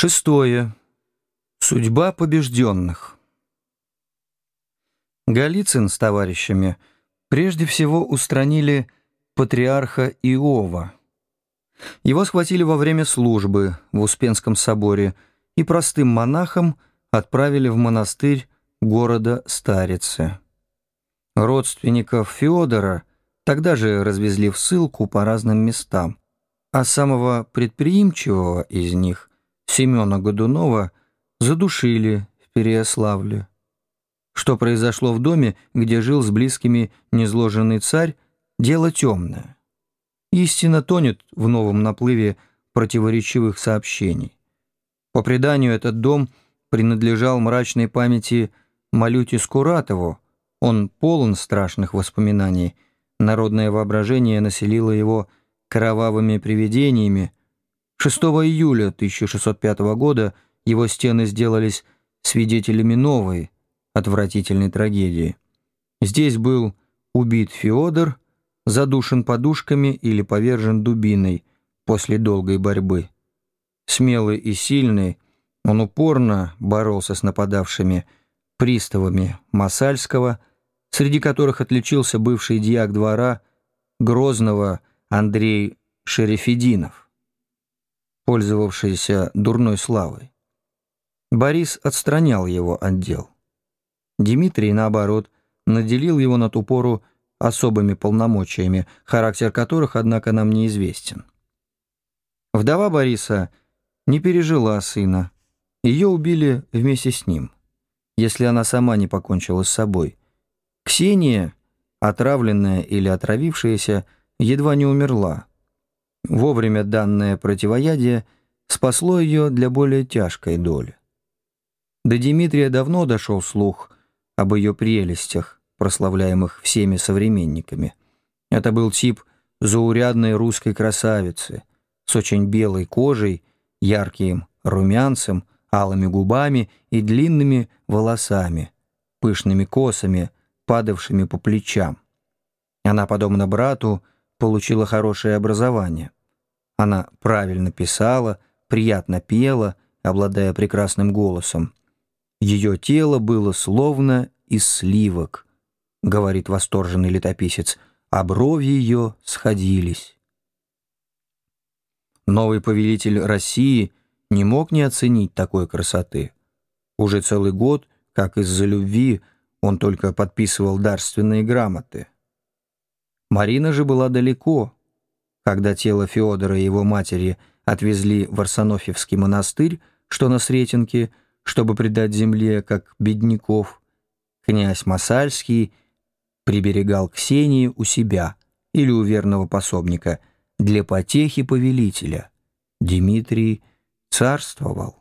Шестое. Судьба побежденных. Голицын с товарищами прежде всего устранили патриарха Иова. Его схватили во время службы в Успенском соборе и простым монахом отправили в монастырь города Старицы. Родственников Феодора тогда же развезли в ссылку по разным местам, а самого предприимчивого из них Семена Годунова задушили в Переяславле. Что произошло в доме, где жил с близкими незложенный царь, дело темное. Истина тонет в новом наплыве противоречивых сообщений. По преданию, этот дом принадлежал мрачной памяти Малюте Скуратову, он полон страшных воспоминаний, народное воображение населило его кровавыми привидениями, 6 июля 1605 года его стены сделались свидетелями новой, отвратительной трагедии. Здесь был убит Феодор, задушен подушками или повержен дубиной после долгой борьбы. Смелый и сильный, он упорно боролся с нападавшими приставами Масальского, среди которых отличился бывший дьяк двора Грозного Андрей Шерефединов пользовавшийся дурной славой. Борис отстранял его от дел. Дмитрий, наоборот, наделил его на ту пору особыми полномочиями, характер которых, однако, нам неизвестен. Вдова Бориса не пережила сына. Ее убили вместе с ним, если она сама не покончила с собой. Ксения, отравленная или отравившаяся, едва не умерла. Вовремя данное противоядие спасло ее для более тяжкой доли. До Дмитрия давно дошел слух об ее прелестях, прославляемых всеми современниками. Это был тип заурядной русской красавицы с очень белой кожей, ярким румянцем, алыми губами и длинными волосами, пышными косами, падавшими по плечам. Она, подобно брату, получила хорошее образование. Она правильно писала, приятно пела, обладая прекрасным голосом. Ее тело было словно из сливок, говорит восторженный летописец, а брови ее сходились. Новый повелитель России не мог не оценить такой красоты. Уже целый год, как из-за любви, он только подписывал дарственные грамоты. Марина же была далеко, когда тело Феодора и его матери отвезли в Арсенофьевский монастырь, что на Сретенке, чтобы предать земле, как бедняков, князь Масальский приберегал Ксении у себя или у верного пособника для потехи повелителя. Дмитрий царствовал.